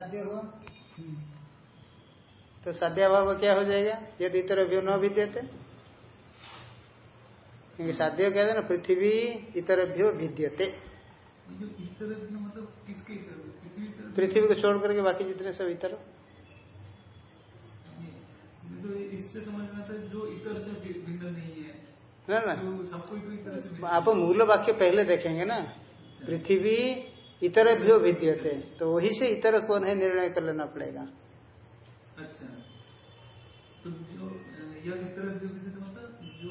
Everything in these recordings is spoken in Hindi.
हुआ? तो साध्याभाव क्या हो जाएगा? यदि इतर न भी देते क्योंकि साध्य कहते ना पृथ्वी इतर भ्यो भिद्यते मतलब किसके पृथ्वी को छोड़ करके बाकी जितने सब इतर तो इससे समझ में आता है जो इतर से भिन्न नहीं है। ना ना। तो तो आप मूल वाक्य पहले देखेंगे ना। पृथ्वी इतर भ्यो भिद्यते तो वही से इतर कौन है निर्णय कर लेना पड़ेगा। अच्छा। तो जो यह इतर जो विदित मतलब जो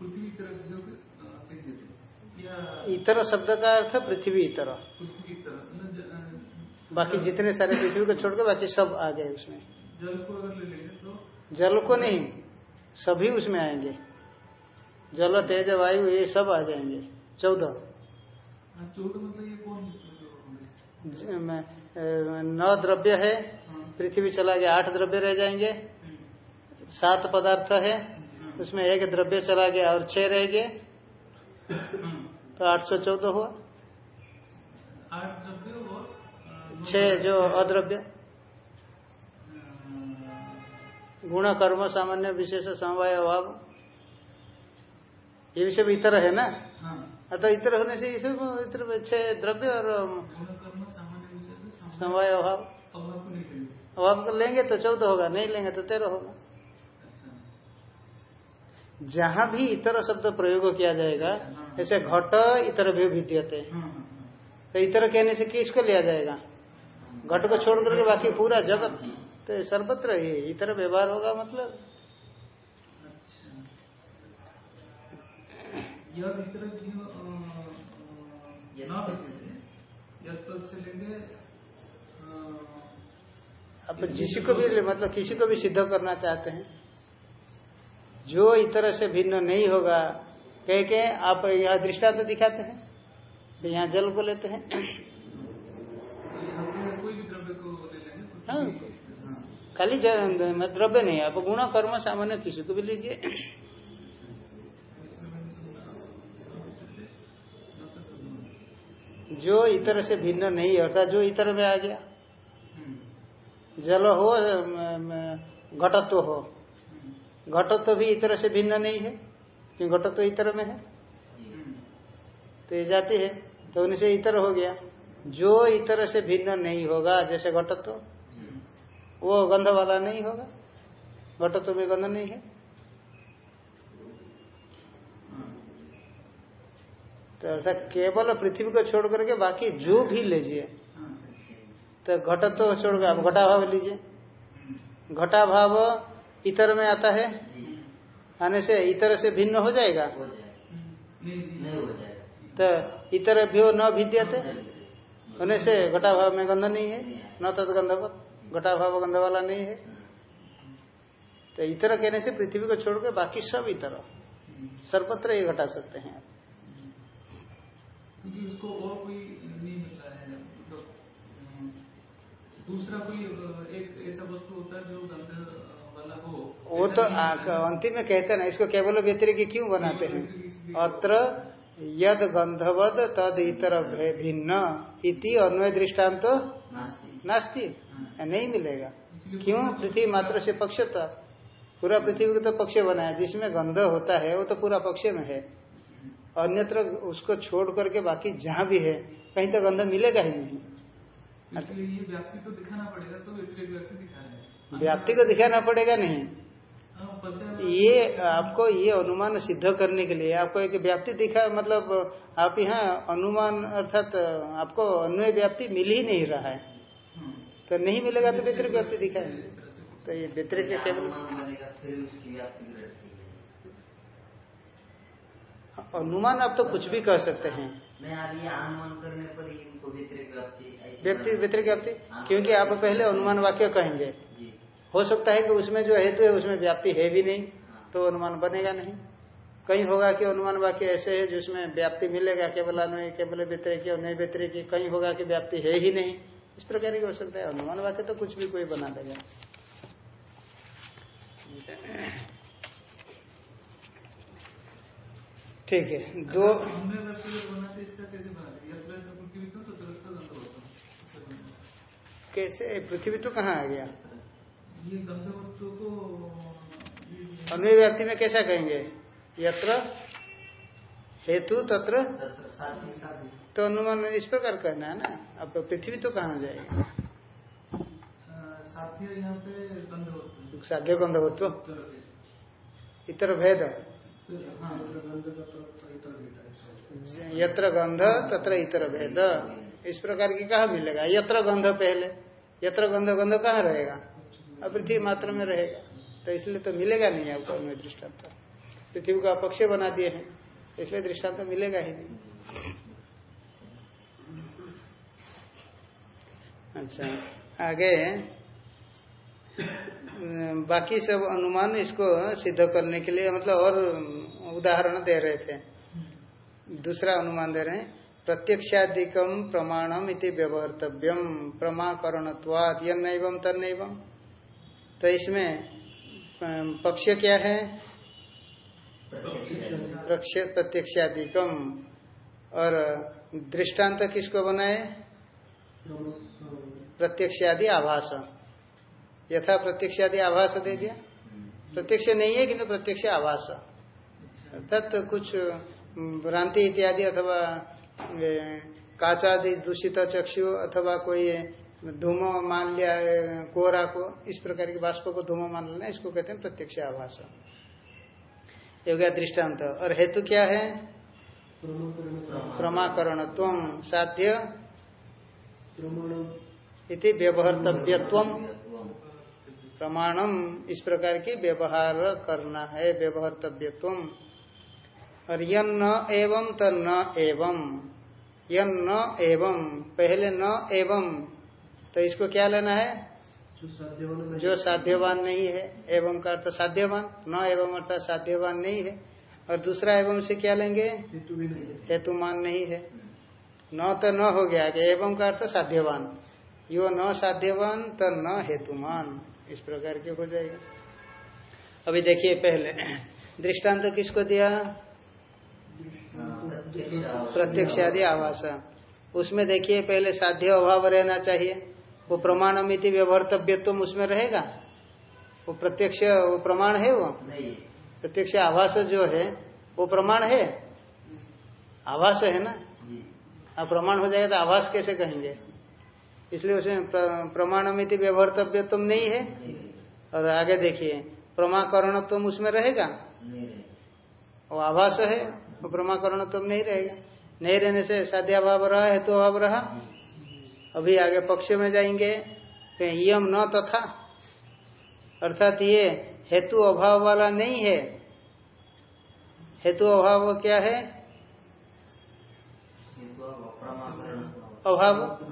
पृथ्वी तरफ़ जो इतर शब्द का अर्थ पृथ्वी इतर। बाकी जितने सारे पृथ्वी को छोड़ के बाकी सब आ गए उसमें। जल को अगर ले लेंगे तो? जल को नहीं सभी उसमें आएँगे। जल तेज वायु ये सब आ जाएँगे। चौदह। हाँ, चौदह मतलब ये कौन चौदह होंगे? ज- में, अ, नौ द्रव्य है पृथ्वी चला गया आठ द्रव्य रह जाएँगे। सात पदार्थ है उसमें एक द्रव्य चला गया और छह रह गए। तो आठ सौ चौदह हुआ। छह जो अद्रव्य। गुण कर्म सामान्य विशेष समवाय अभाव। ये भी सब इतर है ना? हाँ। तो इतर होने से ये सब इतर छह द्रव्य और समवाय अभाव। अभाव को लेंगे तो चौदह होगा, नहीं लेंगे तो तेरह होगा। जहाँ भी इतर शब्द प्रयोग किया जाएगा, जैसे घट इतर भी विद्यते तो इतर कहने से किसको लिया जाएगा? घट को छोड़ करके बाकी पूरा जगत। तो सर्वत्र ही इतर व्यवहार होगा मतलब। यह तक से लेंगे अब जिसको भी मतलब किसी को भी सिद्ध करना चाहते हैं जो इतर से भिन्न नहीं होगा कह के आप यहाँ दृष्टांत तो दिखाते हैं तो यहाँ जल को लेते हैं कुछ हाँ। खाली ज- में द्रव्य नहीं आप गुण कर्म सामान्य किसी को भी लीजिए जो इतर से भिन्न नहीं है अर्थात जो इतर में आ गया जल हो घटत्व हो। घटत्व भी इतर से भिन्न नहीं है क्योंकि घटत्व इतर में है। तो ये जाती है तो उनसे इतर हो गया। जो इतर से भिन्न नहीं होगा, जैसे घटत्व, वो गंध वाला नहीं होगा। घटत्व में गंध नहीं है। तो ऐसा केवल पृथ्वी को छोड़ करके बाकी जो भी लीजिए तो घटत्व को छोड़ कर आप घटाभाव लीजिए। घटा भाव इतर में आता है? आने से इतर से भिन्न हो जाएगा? तो इतर भ्यो न भिद्यते होने से घटा भाव में गंध नहीं है? न तद गंधवत घटाभाव गंध वाला नहीं है। तो इतर कहने से पृथ्वी को छोड़ के बाकी सब इतर। हम्म, सर्वत्र ये घटा सकते हैं। आप क्योंकि उसको और कोई नहीं मिल रहा है मतलब अम, दूसरा कोई एक ऐसा वस्तु होता है जो गंध वाला हो वो तो है। अंतिम में कहते ना इसको केवल व्यतिरिक क्यों बनाते हैं? अत्र यद गंधवद तद इतर भिन्न इति अन्वय दृष्टांत तो नास्ती। नास्ती नहीं मिलेगा। क्यों? पृथ्वी मात्र से पक्ष था। पूरा पृथ्वी को तो पक्ष बनाया जिसमें गंध होता है वो तो पूरा पक्ष में है। अन्यत्र उसको छोड़ करके बाकी जहाँ भी है कहीं तो गंध मिलेगा ही नहीं। इसलिए ये व्याप्ति तो दिखाना पड़ेगा तो व्यतिरिक्त व्याप्ति दिखा रहे हैं। व्याप्ति को दिखाना पड़ेगा नहीं। हाँ, ये आपको ये अनुमान सिद्ध करने के लिए आपको एक व्याप्ति दिखा मतलब आप यहाँ अनुमान अर्थात आपको अन्वय व्याप्ति मिल ही नहीं रहा है। हम्म, तो नहीं मिलेगा तो व्यतिरिक व्याप्ति से तो ये व्यतिरिक केवल है। अनुमान आप तो कुछ भी कह सकते हैं। नहीं करने पर ही व्यक्ति व्याप्ति क्योंकि आप पहले अनुमान वाक्य कहेंगे। हो सकता है कि उसमें जो हेतु है उसमें व्याप्ति है भी नहीं तो अनुमान बनेगा नहीं। कहीं होगा कि अनुमान वाक्य ऐसे है जिसमें व्याप्ति मिलेगा केवल अन्वय केवल व्यतिरिक अन्वय व्यतिरिक कहीं होगा कि व्याप्ति है ही नहीं। इस प्रकार की हो सकता है। अनुमान वाक्य तो कुछ भी कोई बना देगा। ठीक है दो इसका कैसे पृथ्वी तो तो कहाँ आ गया? ये गंधवत्व को ये- अन्वय व्याप्ति में कैसा कहेंगे? यत्र हेतु तत्र तो अनुमान इस प्रकार करना है ना? अब पृथ्वी तो कहाँ जाएगी? साध्य यहाँ पे गंधवत्व साध्य गंधवत्व उत्तर। इतर भेद। हाँ यत्र गंध तत्र इतर भेद इस प्रकार की कहा मिलेगा? यत्र गंध पहले। यत्र गंध गंध कहाँ रहेगा? पृथ्वी मात्र में रहेगा। तो इसलिए तो मिलेगा नहीं आपको अन्य दृष्टांत। पृथ्वी को अपक्ष बना दिए हैं, इसलिए दृष्टांत तो मिलेगा ही नहीं। अच्छा आगे। बाकी सब अनुमान इसको सिद्ध करने के लिए मतलब और उदाहरण दे रहे थे। दूसरा अनुमान दे रहे हैं प्रत्यक्षादिकम प्रमाणम इति व्यवहर्तव्यम प्रमाकरणत्वाद यम तन्नैवम तो इसमें पक्ष क्या है? प्रत्यक्षादिकम और दृष्टांत किसको बनाए? प्रत्यक्षादि आभास। यथा प्रत्यक्ष आदि आभास दे दिया। प्रत्यक्ष नहीं है किंतु प्रत्यक्ष आभास। अर्थात तो कुछ भ्रांति इत्यादि अथवा काचादि दूषित चक्षु अथवा कोई धूम मान लिया कोहरा को इस प्रकार के बाष्प को धूम मान लेना इसको कहते हैं प्रत्यक्ष आभास। ये हो गया दृष्टांत। और हेतु क्या है? प्रमाकरणत्व साध्य। इति व्यवहर्तव्यत्व। प्रमाणम इस प्रकार की व्यवहार करना है व्यवहारतव्यत्व और यन न एवं त न एवं। यन न एवं पहले न एवं। तो इसको क्या लेना है? जो साध्यवान नहीं। है एवं का अर्थ साध्यवान न एवं अर्थात साध्यवान नहीं है। और दूसरा एवं से क्या लेंगे? हेतुमान नहीं है। न तो न हो गया कि एवं का अर्थ साध्यवान। यो न साध्यवान तो न हेतुमान। इस प्रकार के हो जाएगा। अभी देखिए पहले दृष्टांत तो किसको दिया? प्रत्यक्ष आदि आवास। उसमें देखिए पहले साध्य अभाव रहना चाहिए। वो प्रमाणमिति व्यवहारतव्य तुम उसमें रहेगा? वो प्रत्यक्ष वो प्रमाण है वो? नहीं। प्रत्यक्ष आवास जो है वो प्रमाण है? आवास है ना? अब प्रमाण हो जाएगा तो आवास कैसे कहेंगे? इसलिए उसमें प्र- प्रमाणमिति व्यवहारतव्य तुम नहीं है। और आगे देखिए प्रमाकरण तुम उसमें रहेगा? वो आभास है वो प्रमाकरण तुम नहीं रहेगा। नहीं रहने से साध्याभाव रहा है तो अभाव रहा? अभी आगे पक्ष में जाएँगे तो यम न तथा। अर्थात ये हेतु अभाव वाला नहीं है। हेतु अभाव क्या है? तो अभाव।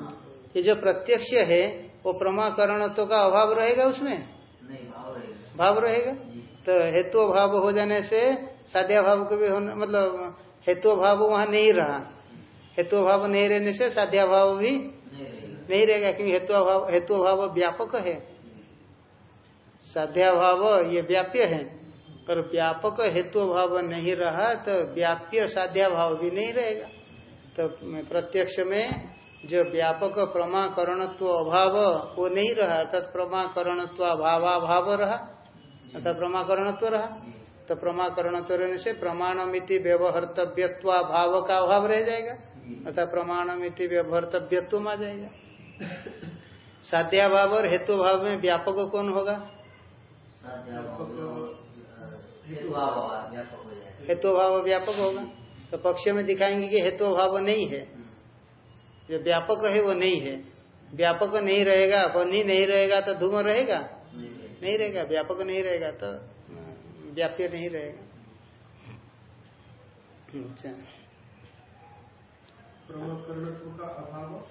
ये जो प्रत्यक्ष है वो प्रमाकरणत्व का अभाव रहेगा उसमें? नहीं भाव रहेगा। भाव तो हेतु भाव हो जाने से साध्या भाव को भी होना मतलब हेतु भाव वहाँ नहीं रहा। हेतु भाव नहीं रहने से साध्या भाव भी नहीं रहेगा। नहीं रहेगा क्योंकि हेतु भाव हेतु भाव व्यापक है। साध्या भाव ये व्याप्य है। पर व्यापक हेतु भाव नहीं रहा तो व्याप्य साध्या भाव भी नहीं रहेगा। तो प्रत्यक्ष में जो व्यापक प्रमाकरणत्व अभाव वो नहीं रहा, अर्थात प्रमाकरणत्व अभावाभाव रहा, अर्थात प्रमाकरणत्व रहा। तो प्रमाकरणत्व रहने से प्रमाणमिति व्यवहर्तव्यत्वा भाव का अभाव रह जाएगा, अर्थात प्रमाणमिति व्यवहर्तव्यत्व आ जाएगा। साध्याभाव और हेतु भाव में व्यापक कौन होगा? हेतु भाव व्यापक होगा। तो पक्ष में दिखाएँगे कि हेतु भाव नहीं है। जो व्यापक है वो नहीं है। व्यापक नहीं रहेगा बनी नहीं रहेगा तो धूम रहेगा? नहीं रहेगा व्यापक नहीं रहेगा तो व्याप्य नहीं रहेगा। अच्छा। अभाव?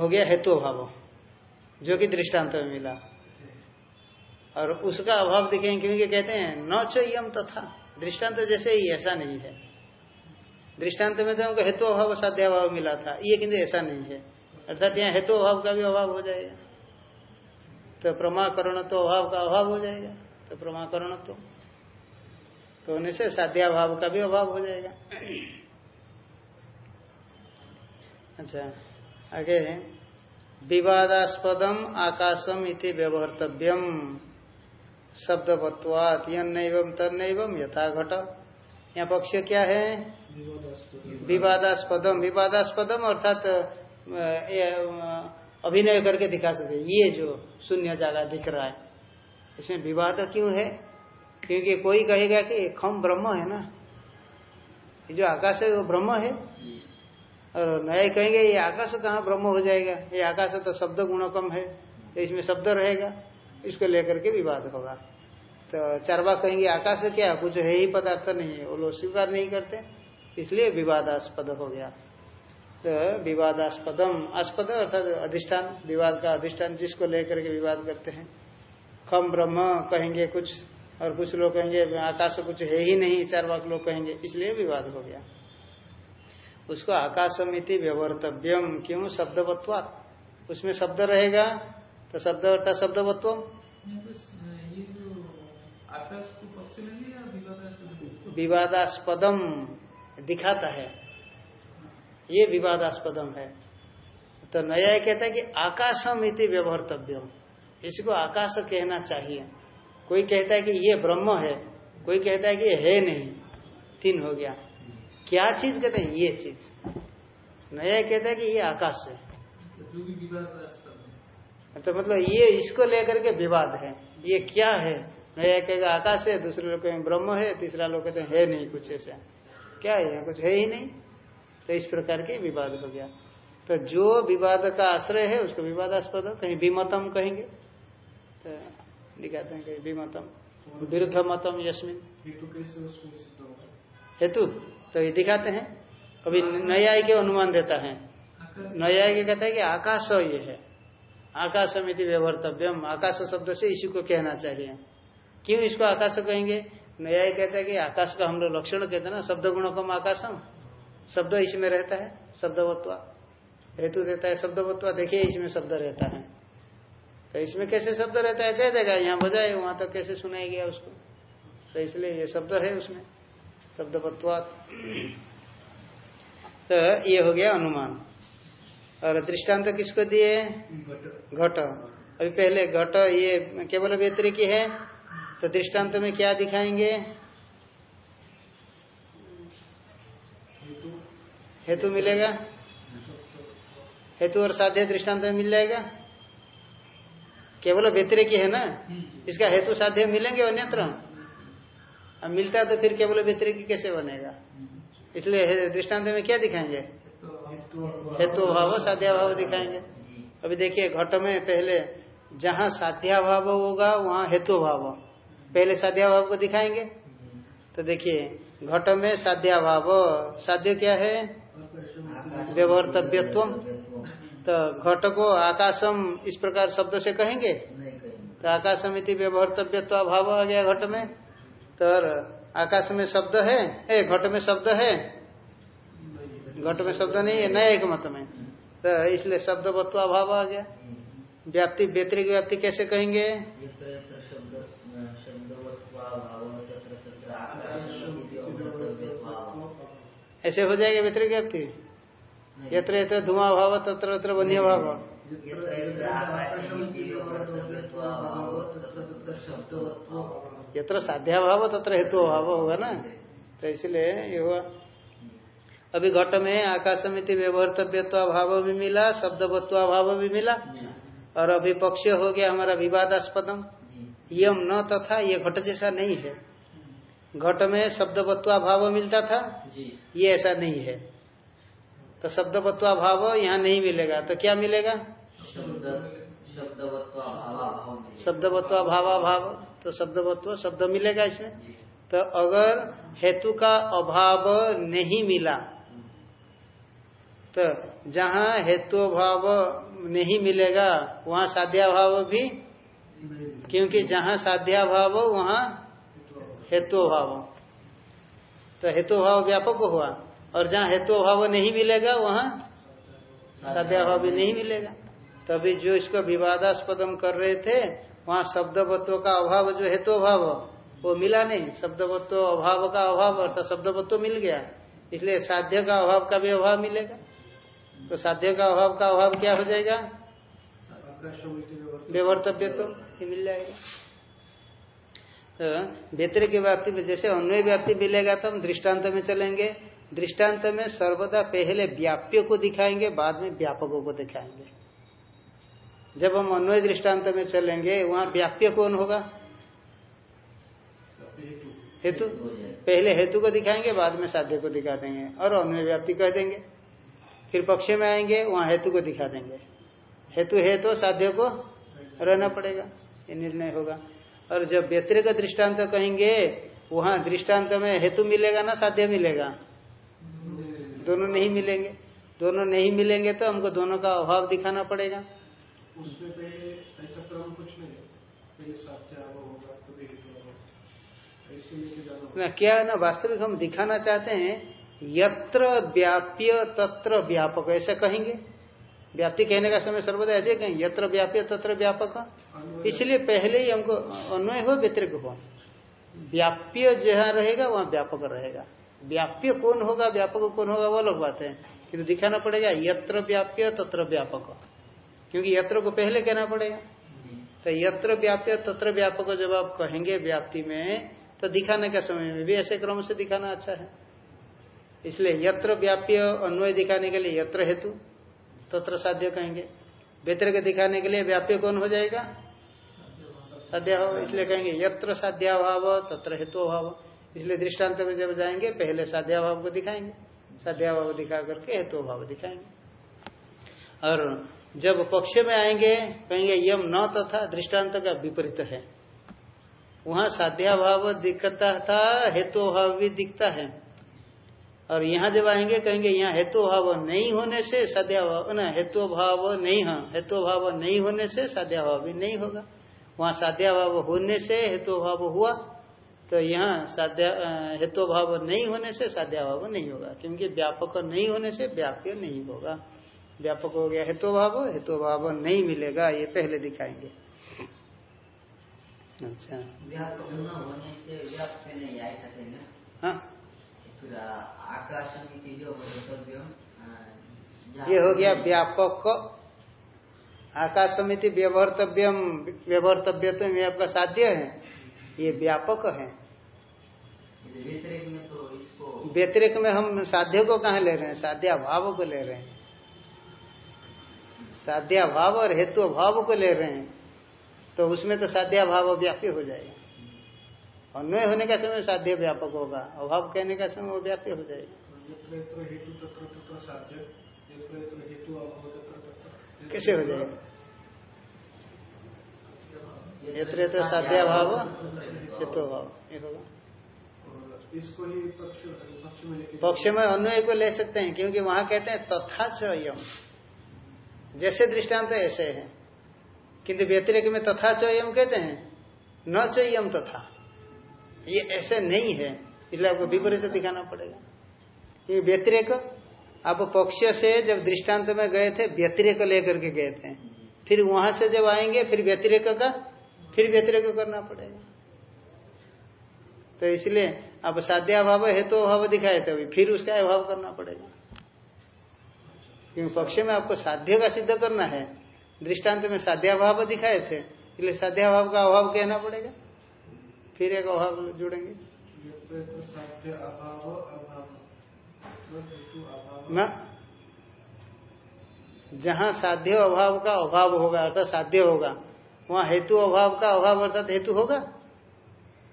हो गया हेतु अभाव जो कि दृष्टांत में मिला। और उसका अभाव दिखेंगे क्योंकि कहते हैं न चयम तथा। दृष्टांत जैसे ही ऐसा नहीं है। दृष्टांत में तो हमको हेतु अभाव साध्य अभाव मिला था। ये किंतु ऐसा नहीं है। अर्थात यहाँ हेतु अभाव का भी अभाव हो जाएगा। तो प्रमाकरण तो अभाव का अभाव हो जाएगा। तो प्रमाकरण तो तो होने से साध्याभाव का भी अभाव हो जाएगा। अच्छा आगे विवादास्पदम आकाशम इति व्यवहर्तव्यम। शब्दवत्वात यम तन्नैवम यथा घट यहाँ पक्ष क्या है? विवादास्पदम विवादास्पदम अर्थात अभिनय करके दिखा सकते ये जो शून्य जगह दिख रहा है। इसमें विवाद क्यों है? क्योंकि कोई कहेगा कि खम ब्रह्म है ना। ये जो आकाश है, वो ब्रह्म है। और नए कहेंगे, ये आकाश कहाँ ब्रह्म हो जाएगा? ये आकाश तो शब्द गुण कम है तो इसमें शब्द रहेगा। इसको लेकर के विवाद होगा। तो चारवा कहेंगे, आकाश क्या? कुछ है ही पदार्थ नहीं है। वो लोग स्वीकार नहीं करते। इसलिए विवादास्पद हो गया। तो विवादास्पदम आस्पद अर्थात अधिष्ठान विवाद का अधिष्ठान जिसको लेकर के विवाद करते हैं। खम ब्रह्म कहेंगे कुछ और कुछ लोग कहेंगे आकाश कुछ है ही नहीं चार वाक लोग कहेंगे इसलिए विवाद हो गया। उसको आकाशमिति व्यवर्तव्यम क्यों? शब्दवत्वात। उसमें शब्द रहेगा तो शब्द अर्थात शब्दवत्व विवादास्पदम। दिखाता है। ये विवादास्पदम है। तो नया कहता है कि आकाशम इति व्यवहारतव्यम। इसको आकाश कहना चाहिए। कोई कहता है कि ये ब्रह्म है, कोई कहता है कि है नहीं। तीन हो गया। क्या चीज़ कहते हैं? ये चीज़। नया कहता है कि ये आकाश है। तो मतलब ये इसको लेकर के विवाद है। ये क्या है? नया कहेगा, आकाश है, दूसरे लोग कहेंगे ब्रह्म है, तीसरा लोग कहते हैं, है नहीं कुछ ऐसा। क्या है? यहाँ कुछ है ही नहीं। तो इस प्रकार के विवाद हो गया। तो जो विवाद का आश्रय है उसको विवादास्पद हो कहीं विमतम कहेंगे। तो दिखाते हैं कहीं विमतम। विरुद्ध मतम यशमिन हेतु तो ये दिखाते हैं। कभी न्याय के अनुमान देता है। न्याय के कहता है कि आकाश ये है। आकाश समिति व्यवहारतव्यम आकाश शब्द से इसी को कहना चाहिए। क्यों इसको आकाश कहेंगे? न्याय कहता है कि आकाश का हम लोग लक्षण कहते हैं ना शब्द गुण कम आकाशम। शब्द इसमें रहता है शब्दवत्वा। हेतु देता है शब्दवत्वा देखिए इसमें शब्द रहता है। तो इसमें कैसे शब्द रहता है कह देगा यहाँ बजाए वहाँ तो कैसे सुनाई गया उसको। तो इसलिए ये शब्द है उसमें शब्दवत्वात। तो ये हो गया अनुमान। और दृष्टांत तो किसको दिए? घट। अभी पहले घट ये केवल व्यतिरिकी है तो दृष्टांत में क्या दिखाएँगे? हेतु मिलेगा? हेतु और साध्य दृष्टांत में मिल जाएगा? केवल व्यतिरिकी है ना? इसका हेतु साध्य मिलेंगे अन्यत्र? अब मिलता तो फिर केवल व्यतिरिकी कैसे बनेगा? इसलिए दृष्टांत में क्या दिखाएँगे? हेतु भाव साध्याभाव दिखाएँगे। अभी देखिए, घट में पहले जहाँ साध्याभाव होगा, वहाँ हेतु भाव पहले साध्याभाव को दिखाएँगे? तो देखिए घट में साध्याभाव। साध्य क्या है? व्यवहारतव्यत्व तो घट को आकाशम इस प्रकार शब्द से कहेंगे? तो आकाशम इति व्यवहारतव्यत्व भाव आ गया घट में। तो आकाश में शब्द है? ए घट में शब्द है? घट में शब्द नहीं है नया एक मत में। तो इसलिए शब्द बत्वा भाव आ गया। व्याप्ति व्यतिरिक व्याप्ति कैसे कहेंगे? ऐसे हो जाएगा व्यतिरिक व्याप्ति यत्र यत्र धुआँ भाव तत्र तत्र वन्य भाव यत्र साध्या भाव तत्र हेतु भाव होगा ना? तो इसलिए ये हुआ। अभी घट में आकाश आकाशमिति व्यवहारतव्यत्व भाव भी मिला शब्दवत्व भाव भी मिला। और अभी पक्ष हो गया हमारा विवादास्पदम। यम न तथा ये घट जैसा नहीं है। घट में शब्दवत्वा भाव मिलता था? जी। ये ऐसा नहीं है। तो शब्द शब्दवत्वा भाव यहाँ नहीं मिलेगा। तो क्या मिलेगा? शब्दवत्वा भावा भाव तो शब्दवत्व शब्द मिलेगा इसमें? तो अगर हेतु का अभाव नहीं मिला तो जहाँ हेतु भाव नहीं मिलेगा वहाँ साध्या भाव भी क्योंकि जहाँ साध्या भाव वहाँ हेतु भाव तो हेतु भाव व्यापक हुआ और जहाँ हेतु भाव नहीं मिलेगा वहाँ साध्याभाव भी नहीं मिलेगा। तभी जो इसको विवादास्पदम कर रहे थे वहाँ शब्दवत्व का अभाव जो हेतु भाव वो मिला नहीं। शब्दवत्व अभाव का अभाव अर्थात शब्दवत्व मिल गया। इसलिए साध्य का अभाव का भी अभाव मिलेगा। तो साध्य का अभाव का अभाव क्या हो जाएगा? व्यवर्तव्य तो मिल जाएगा। तो व्यतिरिक व्याप्ति में जैसे अन्वय व्याप्ति मिलेगा तो हम दृष्टांत में चलेंगे। दृष्टांत में सर्वदा पहले व्याप्य को दिखाएँगे, बाद में व्यापकों को दिखाएँगे। जब हम अन्वय दृष्टांत में चलेंगे, वहाँ व्याप्य कौन होगा? हेतु? पहले हेतु को दिखाएँगे, बाद में साध्य को दिखा देंगे और अन्वय व्याप्ति कह देंगे। फिर पक्ष में आएँगे, वहाँ हेतु को दिखा देंगे। हेतु है तो साध्य को रहना पड़ेगा, ये निर्णय होगा। और जब व्यतिरिक दृष्टांत कहेंगे वहाँ दृष्टांत में हेतु मिलेगा ना साध्य मिलेगा? दोनों नहीं मिलेंगे। दोनों नहीं मिलेंगे तो हमको दोनों का अभाव दिखाना पड़ेगा। उसमें ऐसा क्रम कुछ नहीं पहले साध्य होगा तो ना क्या है ना वास्तविक हम दिखाना चाहते हैं यत्र व्याप्य तत्र व्यापक ऐसा कहेंगे। व्याप्ति कहने का समय सर्वदा ऐसे कहें यत्र व्याप्य तत्र व्यापक। इसलिए पहले ही हमको अन्वय हो व्यतिरिक हो। व्याप्य जहाँ रहेगा वहाँ व्यापक रहेगा। व्याप्य कौन होगा व्यापक कौन होगा वो अलग बात है। किंतु दिखाना पड़ेगा यत्र व्याप्य तत्र व्यापक। क्योंकि यत्र को पहले कहना पड़ेगा। तो यत्र व्याप्य तत्र व्यापक जब आप कहेंगे व्याप्ति में तो दिखाने का समय में भी ऐसे क्रम से दिखाना अच्छा है। इसलिए यत्र व्याप्य अन्वय दिखाने के लिए यत्र हेतु। तत्र साध्य कहेंगे। व्यतिरिक दिखाने के लिए व्याप्य कौन हो जाएगा? साध्या साध्याभाव इसलिए कहेंगे, यत्र साध्याभाव, तत्र हेतु भाव इसलिए दृष्टांत में जब जाएँगे, पहले साध्याभाव को दिखाएँगे। साध्याभाव दिखा करके हेतु भाव दिखाएँगे। और जब पक्ष में आएँगे, कहेंगे, यम न तथा दृष्टांत का विपरीत है। वहाँ साध्याभाव दिखता था हेतु भाव भी दिखता है। और यहाँ जब आएँगे कहेंगे यहाँ हेतु भाव नहीं होने से सद्याभाव ना हेतु भाव नहीं है हेतु भाव नहीं होने से सद्याभाव भी नहीं होगा। वहाँ साध्याभाव होने से हेतु भाव हुआ तो यहाँ साध्या हेतु भाव नहीं होने से साध्याभाव नहीं होगा क्योंकि व्यापक नहीं होने से व्याप्य नहीं होगा। व्यापक हो गया हेतु भाव हेतु भाव नहीं मिलेगा ये पहले दिखाएँगे। अच्छा। व्यापक न होने से व्याप्य नहीं आ सकेंगे हाँ। ये हो गया व्यापक आकाश समिति व्यवहारतव्यम व्यवहारतव्य तो ये आपका साध्य है। ये व्यापक है। व्यतिरिक में तो इसको व्यतिरिक में हम साध्य को कहा ले रहे हैं? साध्या भाव को ले रहे हैं। साध्या भाव और हेतु भाव को ले रहे हैं। तो उसमें तो साध्या भाव व्यापी हो जाएगा। अन्वय होने का समय साध्य व्यापक होगा। अभाव कहने का समय वो व्याप्य हो जाएगा। कैसे हो जाएगा? यत्र तो साध्या भाव हेतु भाव ये होगा। इसको ही पक्ष में पक्ष में अन्वय को ले सकते हैं, क्योंकि वहाँ कहते हैं तथा चयम जैसे दृष्टांत ऐसे है। किंतु व्यतिरिक में तथा चयम कहते हैं, न चयम तथा। ये ऐसे नहीं है। इसलिए आपको विपरीत दिखाना पड़ेगा। ये व्यतिरेक, आप पक्ष से जब दृष्टांत में गए थे, व्यतिरेक लेकर के गए थे। फिर वहाँ से जब आएँगे, फिर व्यतिरेक का, फिर व्यतिरेक करना पड़ेगा। तो इसलिए आप साध्याभाव हेतु तो अभाव दिखाए थे अभी। फिर उसका अभाव करना पड़ेगा। क्योंकि पक्ष में आपको साध्य का सिद्ध करना है। दृष्टांत में साध्याभाव दिखाए थे, इसलिए साध्याभाव का अभाव कहना पड़ेगा। फिर एक अभाव जुड़ेंगे। न? जहाँ साध्य अभाव का अभाव होगा, अर्थात साध्य होगा, वहाँ हेतु अभाव का अभाव, अर्थात हेतु होगा?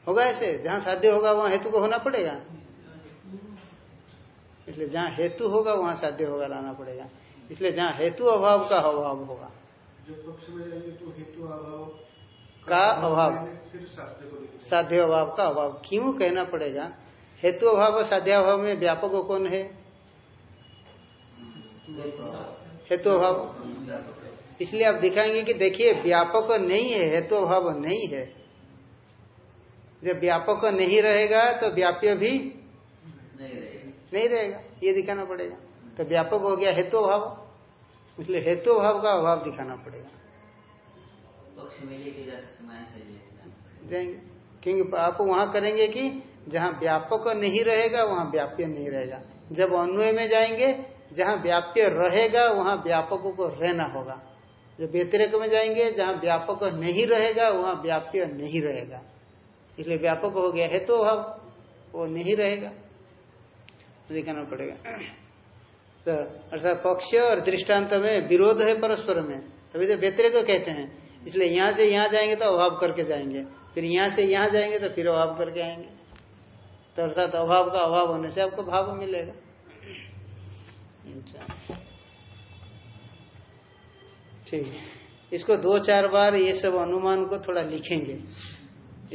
होगा ऐसे? जहाँ साध्य होगा, वहाँ हेतु को होना पड़ेगा। इसलिए जहाँ हेतु होगा, वहाँ साध्य होगा, लाना पड़ेगा। इसलिए जहाँ हेतु अभाव का अभाव होगा। जो पक्ष में जाएँगे तो हेतु अभाव का अभाव। साध्य अभाव का अभाव। क्यों कहना पड़ेगा? हेतु अभाव साध्य अभाव में व्यापक कौन है? हेतु अभाव। इसलिए आप दिखाएँगे कि देखिए, व्यापक नहीं है, हेतु अभाव नहीं है। जब व्यापक नहीं रहेगा तो व्याप्य भी नहीं रहेगा। ये दिखाना पड़ेगा। तो व्यापक हो गया हेतु अभाव। इसलिए हेतु अभाव का अभाव दिखाना पड़ेगा। जाएँगे क्योंकि आप वहाँ करेंगे कि जहाँ व्यापक नहीं रहेगा, वहाँ व्याप्य नहीं रहेगा। जब अन्वय में जाएँगे, जहाँ व्याप्य रहेगा, वहाँ व्यापकों को रहना होगा। जो व्यतिरेक में जाएँगे, जहाँ व्यापक नहीं रहेगा, वहाँ व्याप्य नहीं रहेगा। इसलिए व्यापक हो गया है तो अभाव वो नहीं रहेगा। दिखाना पड़ेगा। तो अर्थात पक्ष और दृष्टांत में विरोध है परस्पर में। अभी तो व्यतिरिक कहते हैं। इसलिए यहाँ से यहाँ जाएँगे तो अभाव करके जाएँगे। फिर यहाँ से यहाँ जाएँगे तो फिर अभाव करके आएँगे। तो अर्थात अभाव का अभाव होने से आपको भाव मिलेगा। ठीक इसको दो चार बार ये सब अनुमान को थोड़ा लिखेंगे।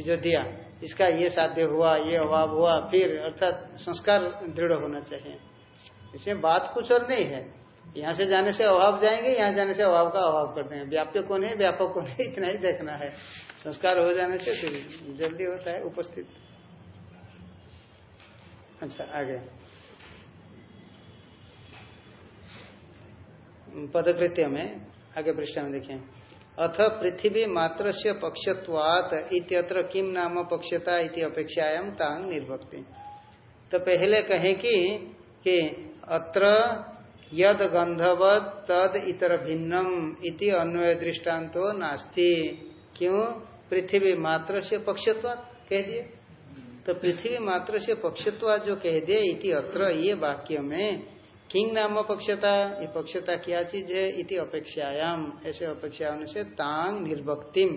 जो दिया, इसका ये साध्य हुआ, ये अभाव हुआ, फिर अर्थात संस्कार दृढ़ होना चाहिए। इसमें बात कुछ और नहीं है। यहाँ से जाने से अभाव जाएँगे, यहाँ जाने से अभाव का अभाव करते हैं। व्याप्य कौन है? व्यापक कौन है? इतना ही देखना है। संस्कार हो जाने से फिर जल्दी होता है उपस्थित। अच्छा आगे। पदकृत्य में, आगे पृष्ठ में देखें। अथ पृथ्वी मात्र से पक्षत्वात इत्यत्र किम नाम पक्षता इति अपेक्षायाम तांग निर्भक्ति। तो पहले कहें कि कि अत्र यद गंधवत तद इतर भिन्नम इति अन्वय दृष्टान्तो नास्ति। क्यों? पृथ्वी मात्र से पक्षत्वात कह दिए। तो पृथ्वी मात्र से पक्षत्वा जो कह दिए इति अत्र ये वाक्य में किंग नाम पक्षता? ये पक्षता क्या चीज़ है? इति अपेक्षायाम ऐसे अपेक्षा होने से तांग निर्भक्तिम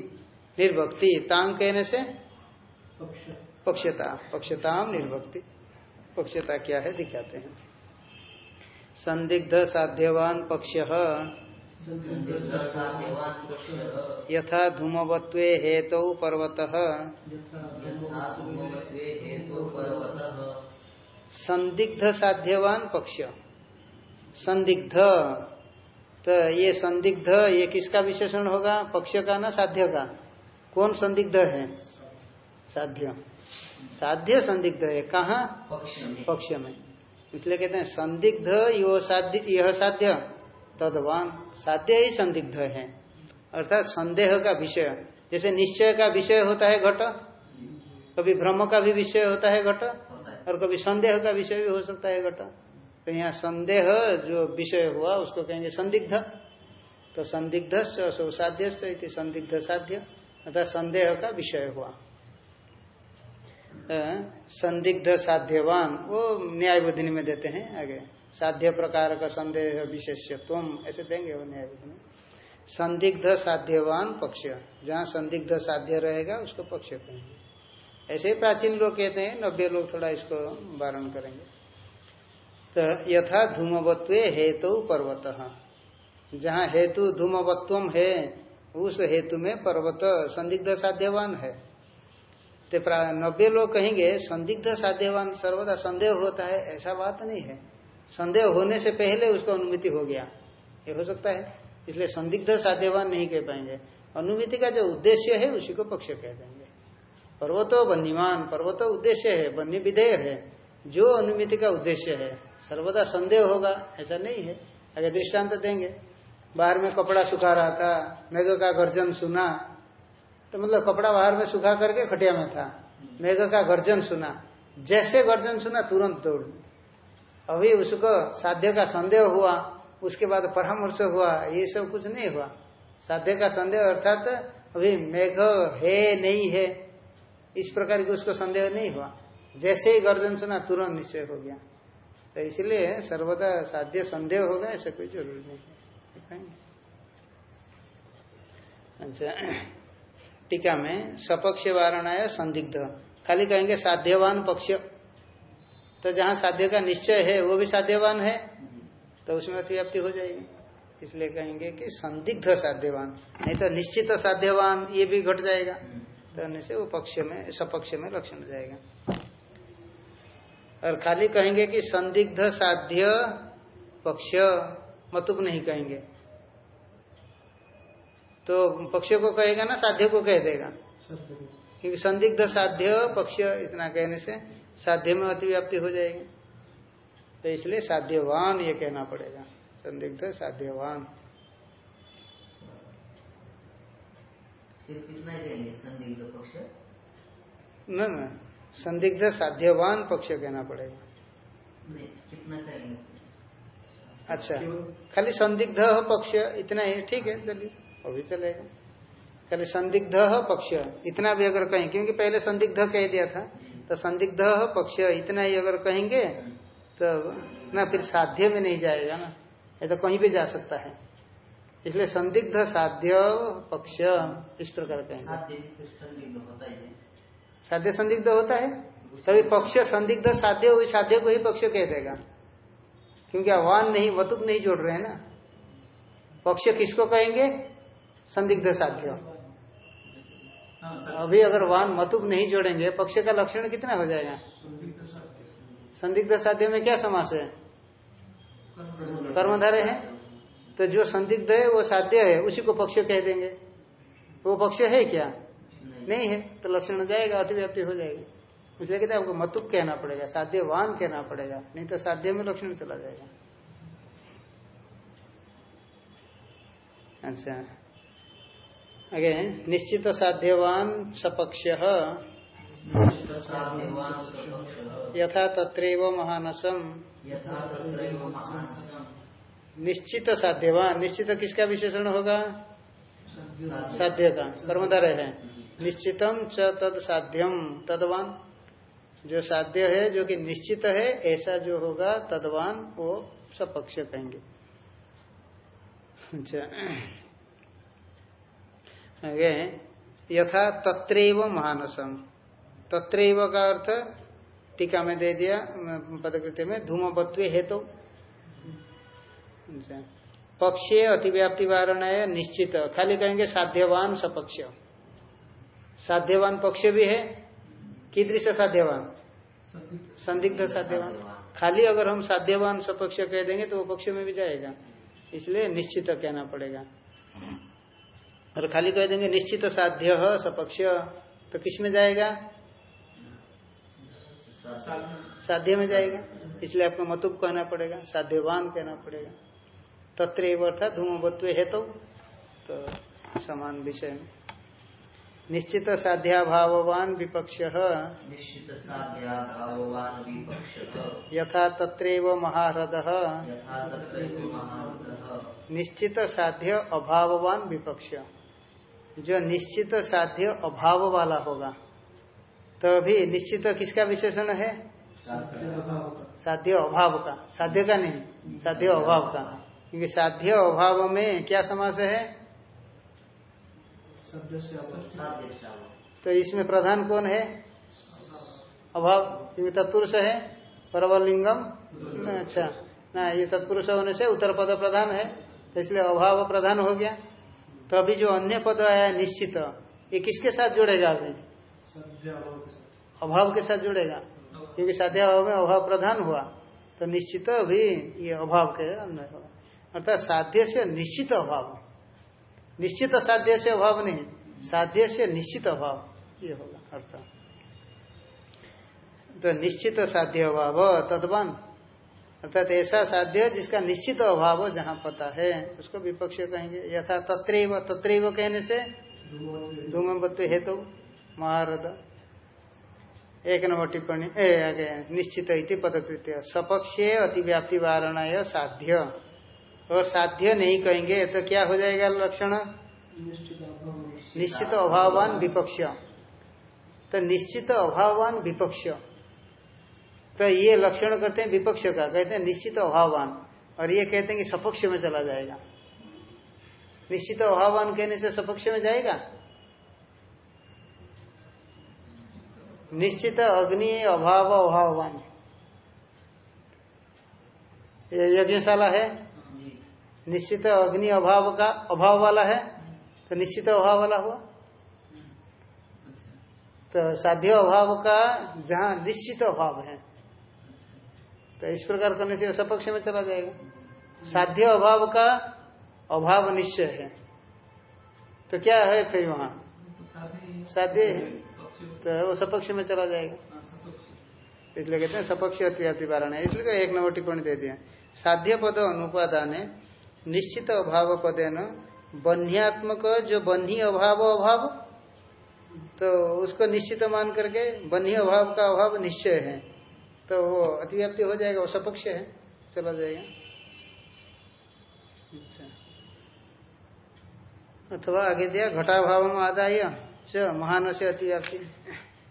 निर्भक्ति तांग कहने से? पक्षता। पक्षताम निर्भक्ति। पक्षता क्या है? दिखाते हैं। संदिग्ध साध्यवान पक्ष यथा धूमवत्वे हेतु पर्वत। संदिग्ध साध्यवान पक्ष संदिग्ध तो ये संदिग्ध ये किसका विशेषण होगा? पक्ष का ना साध्य का कौन संदिग्ध है? साध्य। साध्य संदिग्ध है। कहा? पक्ष में। इसलिए कहते हैं संदिग्ध यो साध्य यह साध्य तदवान साध्य ही संदिग्ध है। अर्थात संदेह का विषय। जैसे निश्चय का विषय होता है घट कभी भ्रम का भी विषय होता है घट और कभी संदेह का विषय भी हो सकता है घट। तो यहाँ संदेह जो विषय हुआ उसको कहेंगे संदिग्ध। तो संदिग्ध साध्य संदिग्ध साध्य अर्थात संदेह का विषय हुआ। संदिग्ध साध्यवान, वो न्याय बुद्धि में देते हैं आगे। साध्य प्रकार का संदेह विशेषत्व ऐसे देंगे वो न्याय बुद्धि में। संदिग्ध साध्यवान पक्ष, जहाँ संदिग्ध साध्य रहेगा, उसको पक्ष कहेंगे। ऐसे ही प्राचीन लोग कहते हैं, नब्बे लोग थोड़ा इसको वारण करेंगे। तो यथा धूमवत्व हेतु पर्वत। जहाँ हेतु धूमवत्व है, उस हेतु में पर्वत संदिग्ध साध्यवान है। तो नब्बे लोग कहेंगे, संदिग्ध साध्यवान, सर्वदा संदेह होता है, ऐसा बात नहीं है। संदेह होने से पहले उसको अनुमति हो गया। ये हो सकता है। इसलिए संदिग्ध साध्यवान नहीं कह पाएँगे। अनुमिति का जो उद्देश्य है, उसी को पक्ष कह देंगे। पर्वतो बन्नीमान पर्वतो उद्देश्य है, बन्नी विधेय है। जो अनुमिति का उद्देश्य है, सर्वदा संदेह होगा, ऐसा नहीं है। अगर दृष्टांत देंगे। बाहर में कपड़ा सुखा रहा था, मेघ का गर्जन सुना तो मतलब कपड़ा बाहर में सुखा करके खटिया में था। मेघ का गर्जन सुना? जैसे गर्जन सुना, तुरंत दौड़। अभी उसको साध्य का संदेह हुआ, उसके बाद परामर्श हुआ, ये सब कुछ नहीं हुआ। साध्य का संदेह, अर्थात अभी मेघ है, नहीं है, इस प्रकार की उसको संदेह नहीं हुआ। जैसे ही गर्जन सुना, तुरंत निश्चय हो गया। तो इसलिए सर्वदा साध्य संदेह होगा ऐसा कोई ज़रूरी नहीं है। अच्छा। टीका में सपक्ष वारणाय संदिग्ध। खाली कहेंगे साध्यवान पक्ष। तो जहाँ साध्य का निश्चय है, वो भी साध्यवान है। तो उसमें अतिव्याप्ति हो जाएगी। इसलिए कहेंगे कि संदिग्ध साध्यवान। नहीं तो निश्चित साध्यवान, ये भी घट जाएगा। तो से वो पक्ष में, सपक्ष में लक्षण जाएगा। और खाली कहेंगे कि संदिग्ध साध्य पक्ष मतुब नहीं कहेंगे। तो पक्ष को कहेगा ना साध्य को कह देगा। क्योंकि संदिग्ध साध्य पक्ष इतना कहने से साध्य में अतिव्याप्ति हो जाएगी। तो इसलिए साध्यवान ये कहना पड़ेगा। संदिग्ध साध्यवान। न न संदिग्ध साध्यवान पक्ष कहना पड़ेगा। कितना अच्छा खाली संदिग्ध पक्ष इतना ही ठीक है चलिए। वो भी चलेगा। खाली संदिग्ध पक्ष इतना भी अगर कहें क्योंकि पहले संदिग्ध कह दिया था तो संदिग्ध पक्ष इतना ही अगर कहेंगे तो ना फिर साध्य में नहीं जाएगा ना। ये तो कहीं भी जा सकता है। इसलिए संदिग्ध साध्य पक्ष इस प्रकार कहेंगे। साध्य संदिग्ध होता है साध्य संदिग्ध होता है? तभी पक्ष संदिग्ध साध्य वही साध्य को ही पक्ष कह देगा। क्योंकि आह्वान नहीं वतुक नहीं जोड़ रहे हैं ना। पक्ष किसको कहेंगे? संदिग्ध साध्य। हाँ अभी अगर वान मतुक नहीं जोड़ेंगे पक्ष का लक्षण कितना हो जाएगा? संदिग्ध साध्य में क्या समास है? कर्मधारे है। तो जो संदिग्ध है वो साध्य है उसी को पक्ष कह देंगे। वो पक्ष है क्या? नहीं। नहीं है तो लक्षण जाएगा अतिव्याप्ति हो जाएगी। इसलिए कहते हैं आपको मतुक कहना पड़ेगा साध्य साध्यवान कहना पड़ेगा नहीं तो साध्य में लक्षण चला जाएगा। अच्छा। आगे, निश्चित साध्यवान सपक्ष। यथा तत्रैव महानसम। निश्चित साध्यवान, निश्चित किसका विशेषण होगा? साध्य का कर्मधार है। निश्चितम च तद साध्यम, तदवान। जो साध्य है, जो कि निश्चित है, ऐसा जो होगा, तदवान वो सपक्ष कहेंगे। अच्छा। आगे यथा तत्रैव महानसम तत्रैव का अर्थ, टीका में दे दिया पदकृत्य में धूमवत्व हेतु। अच्छा। पक्षे अतिव्याप्ति वारण है निश्चित। खाली कहेंगे साध्यवान सपक्ष। साध्यवान पक्ष भी है? कीदृश साध्यवान? संदिग्ध साध्यवान। खाली अगर हम साध्यवान सपक्ष कह देंगे तो वो पक्ष में भी जाएगा। इसलिए निश्चित कहना पड़ेगा। और खाली कह देंगे निश्चित साध्य सपक्ष तो किसमें जाएगा? साध्य में जाएगा। इसलिए आपको मतुक कहना पड़ेगा साध्यवान कहना पड़ेगा। तत्र अर्थात धूमवत्व हेतु। तो समान विषय में। निश्चित साध्याभावान विपक्ष यथा तत्रैव महारुदः निश्चित साध्य अभाववान विपक्ष। जो निश्चित साध्य अभाव वाला होगा। तो अभी निश्चित किसका विशेषण है? साध्य अभाव का। साध्य का नहीं साध्य अभाव का। क्योंकि साध्य अभाव में क्या समास है? तो इसमें प्रधान कौन है? अभाव क्योंकि तत्पुरुष है। परवलिंगम? अच्छा। ना ये तत्पुरुष होने से उत्तर पद प्रधान है तो इसलिए अभाव प्रधान हो गया। तो अभी जो अन्य पद आया निश्चित, ये किसके साथ जुड़ेगा अभी? अभाव के साथ जुड़ेगा। क्योंकि साध्य अभाव में अभाव प्रधान हुआ। तो निश्चित अभी ये अभाव के अन्वय होगा अर्थात साध्य से निश्चित अभाव। निश्चित साध्य से अभाव नहीं, साध्य से निश्चित अभाव, ये होगा अर्थात तो निश्चित साध्य अभाव तद्वान अर्थात ऐसा साध्य जिसका निश्चित अभाव जहाँ पता है। उसको विपक्ष कहेंगे, यथा तत्रैव तत्रैव कहने से धूमवत धूमवत्व हेतु महारद। एक नंबर टिप्पणी आगे, निश्चित इति पदकृत्य। सपक्षे अतिव्याप्ति वारणा साध्य। और साध्य नहीं कहेंगे तो क्या हो जाएगा लक्षण? निश्चित अभावान विपक्ष। तो निश्चित अभावान विपक्ष। तो ये लक्षण करते हैं विपक्ष का कहते हैं निश्चित अभावान। और ये कहते हैं कि सपक्ष में चला जाएगा। निश्चित अभावान कहने से सपक्ष में जाएगा? निश्चित अग्नि अभाव अभावान। ये यज्ञशाला है? निश्चित अग्नि अभाव का अभाव वाला है? तो निश्चित अभाव वाला हुआ? तो साध्य अभाव का जहाँ निश्चित अभाव है। तो इस प्रकार करने से सपक्ष में चला जाएगा। साध्य अभाव का अभाव निश्चय है। तो क्या है फिर वहाँ? साध्य तो वो सपक्ष में चला जाएगा। इसलिए कहते हैं सपक्ष अतिव्याप्ति वारण है। इसलिए एक नंबर टिप्पणी दे दिया। साध्य पद अनुपादान निश्चित अभाव पदे न। बन्ह्यात्मक जो बन्ही अभाव अभाव तो उसको निश्चित मान करके बन्ही अभाव का अभाव निश्चय है। तो वो अतिव्याप्ति हो जाएगा वो सपक्ष है चला जाएगा। अच्छा। अथवा आगे दिया घटाभाव आदाय च महान से अतिव्याप्ति।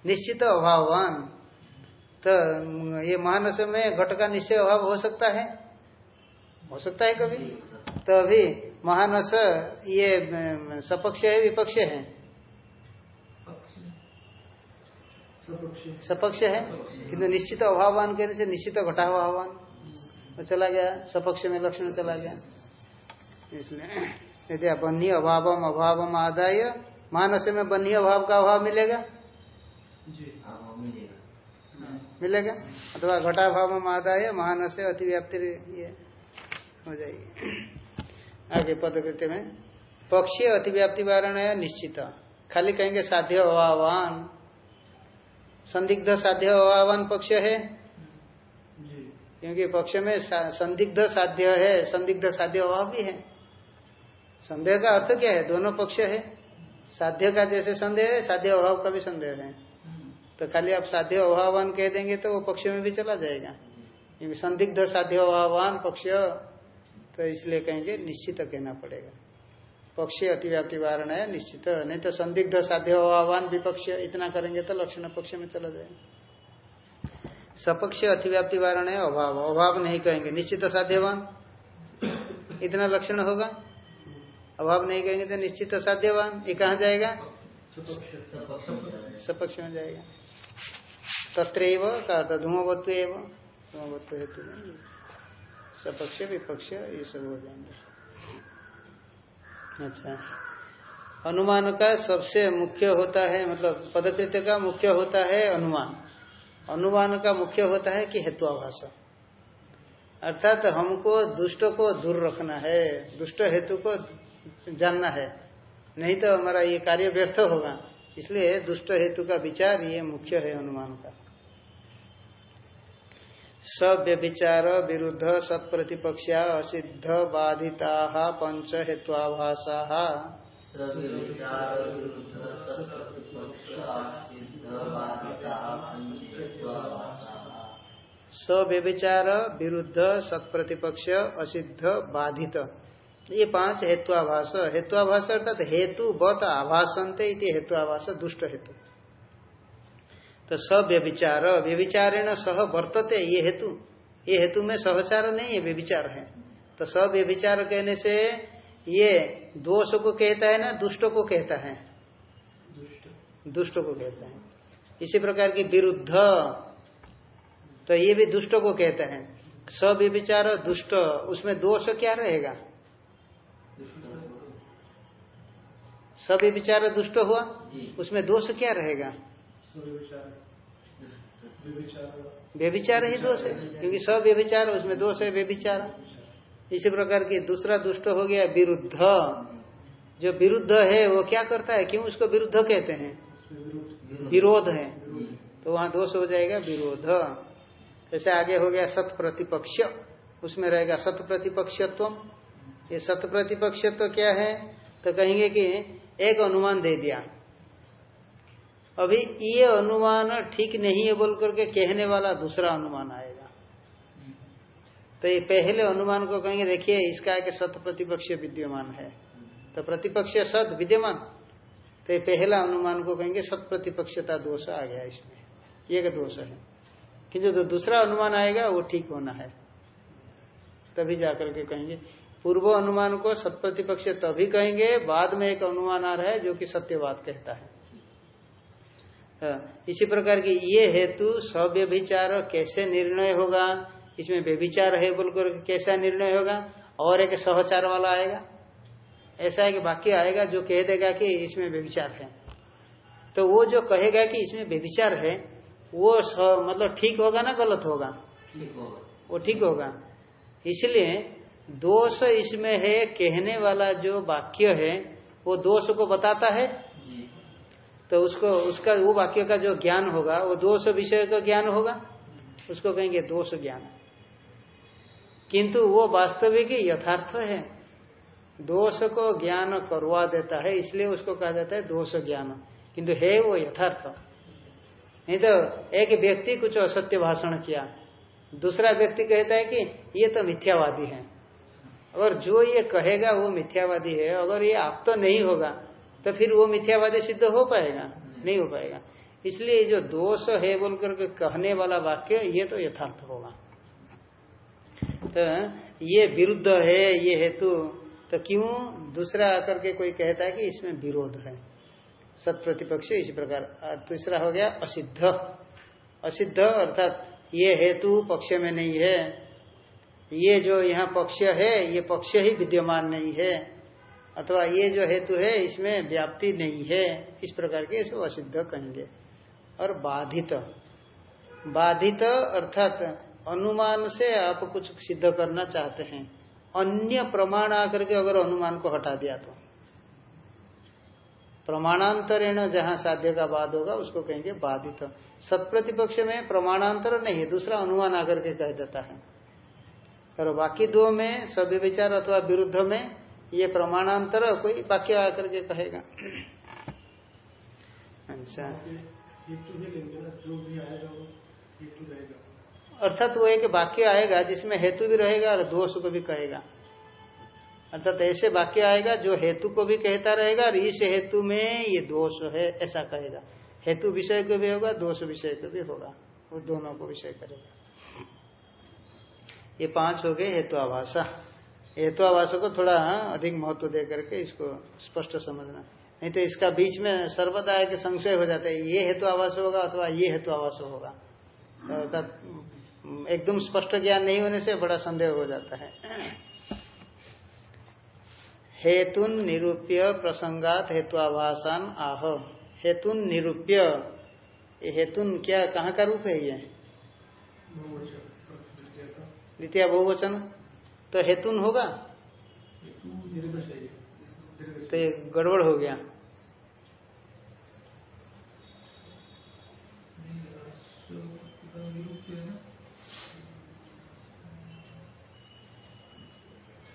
निश्चित अभाववान। तो ये महानस में घट का निश्चय अभाव हो सकता है? हो सकता है कभी? तो अभी महानस ये सपक्ष है? विपक्ष है। सपक्षी। है? किंतु निश्चित अभावान कहने से निश्चित घटाभावान वो चला गया? सपक्ष में लक्षण चला गया। इसलिए यदि बन्ही अभावम अभावम आदाय मानस में बन्ही अभाव का अभाव मिलेगा? मिलेगा? अथवा घटाभावम आदाय महानस अतिव्याप्ति ये हो जाएगी। आगे पदकृत्य में पक्षी अतिव्याप्ति वारण है निश्चित। खाली कहेंगे साध्य अभावान। संदिग्ध साध्य अभावान पक्ष है। जी। क्योंकि पक्ष में संदिग्ध साध्य है संदिग्ध साध्य अभाव भी है। संदेह का अर्थ क्या है? दोनों पक्ष है। साध्य का जैसे संदेह है साध्य अभाव का भी संदेह है। तो खाली आप साध्य अभावान कह देंगे तो वो पक्ष में भी चला जाएगा। क्योंकि संदिग्ध साध्य अभावान पक्ष तो इसलिए कहेंगे निश्चित कहना पड़ेगा। पक्ष अतिव्याप्ति वारण है, निश्चित नहीं तो संदिग्ध साध्य अभावान विपक्ष इतना करेंगे तो लक्षण पक्ष में चला जाएगा। सपक्ष अतिव्याप्ति वारण है, अभाव। अभाव नहीं कहेंगे। निश्चित साध्यवान? इतना लक्षण होगा? अभाव नहीं कहेंगे तो निश्चित साध्यवान? ये कहा जाएगा? सपक्ष में जाएगा। तत्रैव का धूमवत्व एवं। धूमवत्व हेतु सपक्ष, विपक्ष, ये सब हो जाएँगे। अच्छा। अनुमान का सबसे मुख्य होता है मतलब पदकृत्य का मुख्य होता है अनुमान। अनुमान का मुख्य होता है कि हेतुआभाष अर्थात हमको दुष्ट को दूर रखना है, दुष्ट हेतु को जानना है। नहीं तो हमारा ये कार्य व्यर्थ होगा। इसलिए दुष्ट हेतु का विचार ये मुख्य है अनुमान का। सव्यभिचार विरुद्ध सत्प्रतिपक्षा असिद्ध बाधिता पंच हेत्वाभाषा सव्यभिचार विरुद्ध सत्प्रतिपक्ष असिद्ध बाधित। ये पाँच हेत्वाभाष हेत्वाभाष अर्थात हेतु बत आभासंते इति हेत्वाभाष दुष्ट हेतु। तो सव्यभिचार व्यभिचारेण सह वर्तते ये हेतु। ये हेतु में सहचार नहीं है व्यभिचार है। तो सव्यभिचार कहने से ये दोष को कहता है ना दुष्ट को कहता है। दुष्ट। दुष्ट को कहता है। इसी प्रकार की विरुद्ध तो ये भी दुष्ट को कहता है। सव्यभिचार दुष्ट उसमें दोष क्या रहेगा? सव्यभिचार दुष्ट हुआ? उसमें दोष क्या रहेगा? व्यभिचार ही दोष है, क्योंकि सब व्यभिचार उसमें दोष है व्यभिचार। इसी प्रकार की दूसरा दुष्ट हो गया विरुद्ध। जो विरुद्ध है, वो क्या करता है? क्यों उसको विरुद्ध कहते हैं? विरोध है। तो वहाँ दोष हो जाएगा विरोध। जैसे आगे हो गया सत प्रतिपक्ष उसमें रहेगा सत प्रतिपक्षत्व ये सत प्रतिपक्षत्व क्या है? तो कहेंगे कि एक अनुमान दे दिया। अभी ये अनुमान ठीक नहीं है बोल करके कहने वाला दूसरा अनुमान आएगा। तो ये पहले अनुमान को कहेंगे देखिए इसका एक सत प्रतिपक्ष विद्यमान है। तो प्रतिपक्ष सत विद्यमान। तो ये पहला अनुमान को कहेंगे सत प्रतिपक्षता दोष आ गया इसमें। ये का दोष है। किंतु जो दूसरा अनुमान आएगा वो ठीक होना है। तभी जाकर के कहेंगे पूर्व अनुमान को सत प्रतिपक्ष तभी कहेंगे बाद में एक अनुमान आ रहा है जो कि सत्यवाद कहता हाँ, इसी प्रकार की ये हेतु सव्यभिचार कैसे निर्णय होगा? इसमें व्यभिचार है बोलकर कैसा निर्णय होगा? और एक सहचार वाला आएगा। ऐसा है कि वाक्य आएगा जो कह देगा कि इसमें व्यभिचार है। तो वो जो कहेगा कि इसमें व्यभिचार है वो स, मतलब ठीक होगा ना गलत होगा? ठीक होगा। वो ठीक होगा। इसलिए दोष इसमें है कहने वाला जो वाक्य है वो दोष को बताता है तो उसको, उसका, वो वाक्य का जो ज्ञान होगा, वो दोष विषय का ज्ञान होगा? उसको कहेंगे दोष ज्ञान। किंतु वो वास्तविक यथार्थ है। दोष को ज्ञान करवा देता है, इसलिए उसको कहा जाता है दोष ज्ञान। किंतु है वो यथार्थ। नहीं तो एक व्यक्ति कुछ असत्य भाषण किया, दूसरा व्यक्ति कहता है कि ये तो मिथ्यावादी है। अगर जो ये कहेगा वो मिथ्यावादी है, अगर ये आप तो नहीं होगा तो फिर वो मिथ्यावादी सिद्ध हो पाएगा? नहीं हो पाएगा। इसलिए जो दोष है बोल करके कहने वाला वाक्य, ये तो यथार्थ होगा। तो ये विरुद्ध है, ये हेतु तो क्यों दूसरा आकर के कोई कहता है कि इसमें विरोध है? सत प्रतिपक्ष इसी प्रकार। तीसरा हो गया असिद्ध। असिद्ध अर्थात ये हेतु पक्ष में नहीं है। ये जो यहाँ पक्ष है, ये पक्ष ही विद्यमान नहीं है। अथवा ये जो हेतु है, इसमें व्याप्ति नहीं है। इस प्रकार के इसको असिद्ध कहेंगे। और बाधित। बाधित अर्थात अनुमान से आप कुछ सिद्ध करना चाहते हैं। अन्य प्रमाण आकर के अगर अनुमान को हटा दिया तो। प्रमाणांतरेण जहाँ साध्य का बाद होगा, उसको कहेंगे बाधित। सत्प्रतिपक्ष में प्रमाणांतर नहीं है दूसरा अनुमान आकर के कह देता है। और बाकी दो में सभी विचार अथवा विरुद्ध में ये प्रमाणांतर कोई वाक्य आकर के कहेगा। अच्छा। अर्थात वो एक वाक्य आएगा जिसमें हेतु भी रहेगा और दोष को भी कहेगा। अर्थात ऐसे वाक्य आएगा जो हेतु को भी कहता रहेगा और इस हेतु में ये दोष है, ऐसा कहेगा। हेतु विषय को भी होगा, दोष विषय को भी होगा। वो दोनों को विषय करेगा। ये पाँच हो गए हेतु आभाषा हेतु आभाषा को थोड़ा अधिक महत्व दे करके इसको स्पष्ट समझना। नहीं तो इसका बीच में सर्वदा के संशय हो जाता है ये हेतु आवास होगा अथवा ये हेतु आवास होगा। अर्थात एकदम स्पष्ट ज्ञान नहीं होने से बड़ा संदेह हो जाता है। हेतुन निरूप्य प्रसंगात हेतु हेतुआभाषान आह। हेतुन निरूप्य हेतुन क्या कहाँ का रूप है ये? द्वितीय बहुवचन। तो हेतुन होगा? तो गड़बड़ हो गया।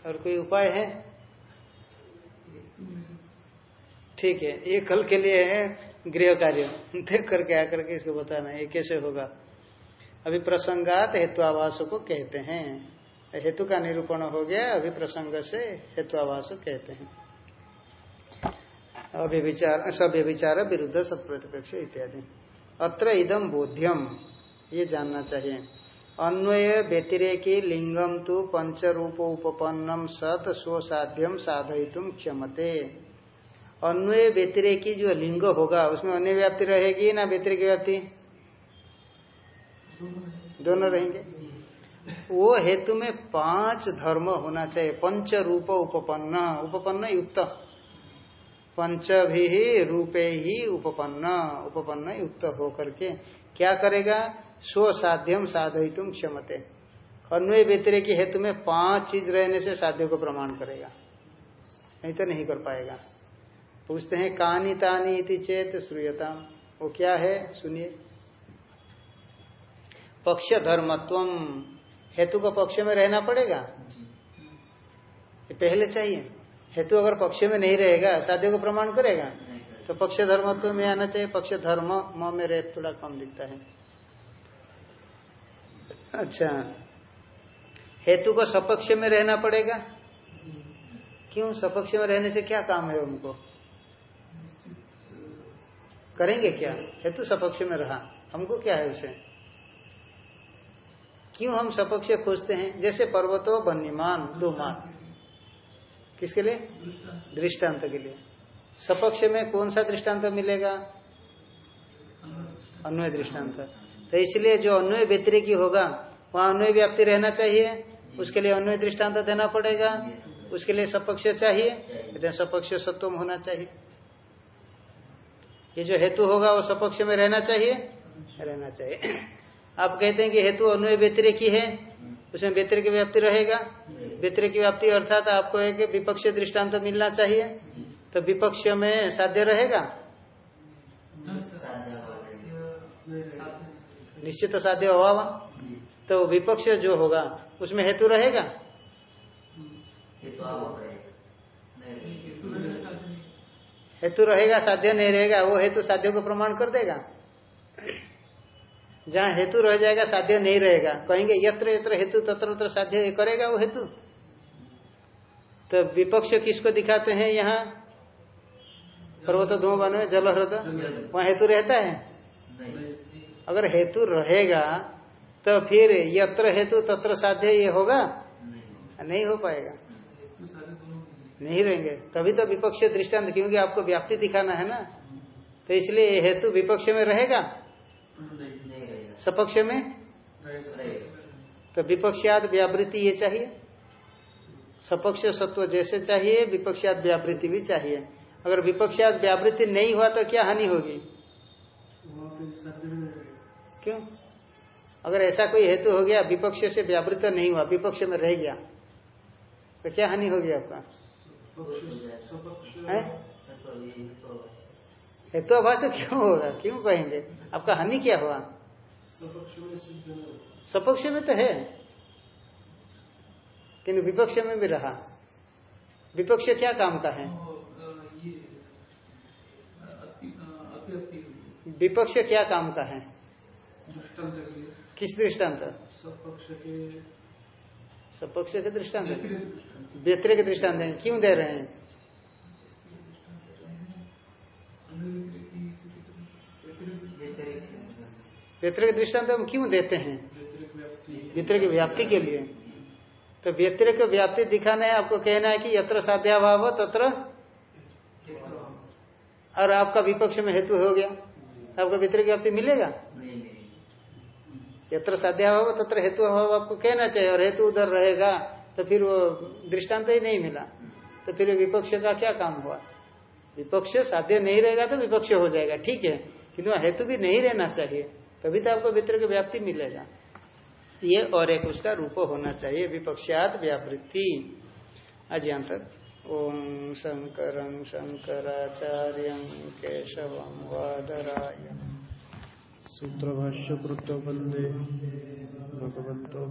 और कोई उपाय है? ठीक है, ये कल के लिए है गृह कार्य। देख करके आकर के इसको बताना ये कैसे होगा। अभी प्रसंगात हेतुआवास को कहते हैं। हेतु का निरूपण हो गया अभी प्रसंग से हेतुआवास कहते हैं। सभ्य विचार विरुद्ध, सत्प्रतिपक्ष इत्यादि। अत्र इदम बोध्यम, ये जानना चाहिए। अन्वय व्यतिरेकी लिंगम तो पंच रूप उपपन्नम सत स्वसाध्यम साधयितुम क्षमते। अन्वय व्यतिरेकी जो लिंग होगा, उसमें अन्य व्याप्ति रहेगी ना व्यतिरिक व्याप्ति? दोनों रहेंगे। वो हेतु में पाँच धर्म होना चाहिए। पंच रूप उपपन्न। उपपन्न युक्त। पंच भी रूपे ही उपपन्न। उपपन्न युक्त होकर के क्या करेगा? स्वसाध्यम साधयितुम क्षमते। अन्वय व्यतिरे की हेतु में पाँच चीज़ रहने से साध्य को प्रमाण करेगा। नहीं तो नहीं कर पाएगा। पूछते हैं, कानी तानी इति चेत श्रूयता वो क्या है? सुनिए। पक्ष धर्मत्व हेतु का पक्ष में रहना पड़ेगा? ये पहले चाहिए। हेतु अगर पक्ष में नहीं रहेगा साध्य को प्रमाण करेगा? तो पक्ष धर्मत्व में आना चाहिए। पक्ष धर्म म में रेप थोड़ा कम दिखता है। अच्छा। हेतु को सपक्ष में रहना पड़ेगा? क्यों? सपक्ष में रहने से क्या काम है उनको? करेंगे क्या? हेतु सपक्ष में रहा। हमको क्या है उसे? क्यों हम सपक्ष खोजते हैं? जैसे पर्वतो बन्यमान दो मान। किसके लिए? दृष्टांत के लिए। सपक्ष में कौन सा दृष्टांत मिलेगा? अन्वय दृष्टांत। तो इसलिए जो अन्वय व्यतिरिकी होगा, वहाँ अन्वय व्याप्ति रहना चाहिए। उसके लिए अन्वय दृष्टांत देना पड़ेगा। उसके लिए सपक्ष चाहिए। कहते सपक्ष सत्वम होना चाहिए। ये जो हेतु होगा, वो सपक्ष में रहना चाहिए। रहना चाहिए। आप कहते हैं कि हेतु अन्वय व्यतिरिकी है, उसमें व्यतिरिक व्याप्ति रहेगा। व्यतिरिक व्याप्ति अर्थात आपको एक विपक्ष दृष्टांत तो मिलना चाहिए। तो विपक्ष में साध्य रहेगा? निश्चित साध्य अभाव तो विपक्ष जो होगा, उसमें हेतु रहेगा? हेतु रहेगा, साध्य नहीं रहेगा, वो हेतु साध्य को प्रमाण कर देगा। जहाँ हेतु रह जाएगा, साध्य नहीं रहेगा। कहेंगे, यत्र यत्र हेतु, तत्र तत्र साध्य करेगा वो हेतु। तो विपक्ष किसको दिखाते हैं यहाँ? पर्वत धूमवन में, जल हृदय? वहाँ हेतु रहता है? अगर हेतु रहेगा तो फिर यत्र हेतु, तत्र साध्य ये होगा? नहीं नहीं हो पाएगा। नहीं रहेंगे। तभी तो विपक्ष दृष्टांत, क्योंकि आपको व्याप्ति दिखाना है ना। तो इसलिए हेतु विपक्ष में रहेगा? सपक्ष में? तो विपक्षाद व्यावृत्ति ये चाहिए। सपक्ष सत्व जैसे चाहिए विपक्षाद व्यावृत्ति भी चाहिए। अगर विपक्षाद व्यावृत्ति नहीं हुआ तो क्या हानि होगी? क्यों? अगर ऐसा कोई हेतु हो गया विपक्ष से व्यावृत नहीं हुआ विपक्ष में रह गया तो क्या हानि होगी आपका? तो हेतु अभाव क्यों होगा? क्यों कहेंगे? आपका हानि क्या हुआ? सपक्ष में तो है किंतु विपक्ष में भी रहा। विपक्ष क्या काम का है? विपक्ष क्या काम का है? किस दृष्टांत? सपक्ष के सपक्ष के दृष्टांत। व्यतिरेक दृष्टांत। है। क्यों दे रहे हैं अन्य व्यतिरेक की स्थिति में व्यतिरेक व्यतिरिक्त व्यतिरिक दृष्टांत हम क्यों देते हैं? व्यतिरिक व्याप्ति। व्याप्ति के लिए। तो व्यतिरिक व्याप्ति दिखाना है आपको कहना है कि यत्र साध्याभाव तत्र और आपका विपक्ष में हेतु हो गया। आपको व्यतिरिक व्याप्ति मिलेगा? यत्र साध्याभाव तत्र हेतु अभाव आपको कहना चाहिए और हेतु उधर रहेगा तो फिर वो दृष्टांत ही नहीं मिला। तो फिर विपक्ष का क्या काम हुआ? विपक्ष साध्य नहीं रहेगा तो विपक्ष हो जाएगा ठीक है। किंतु हेतु भी नहीं रहना चाहिए। तभी तो आपको व्यतिरिक व्याप्ति मिलेगा। ये और एक उसका रूप होना चाहिए, विपक्षात व्यावृत्ति आज यहाँ तक, ओम शंकर शंकराचार्य केशव वादराय सूत्रभाष्य कृत वंदे भगवंतो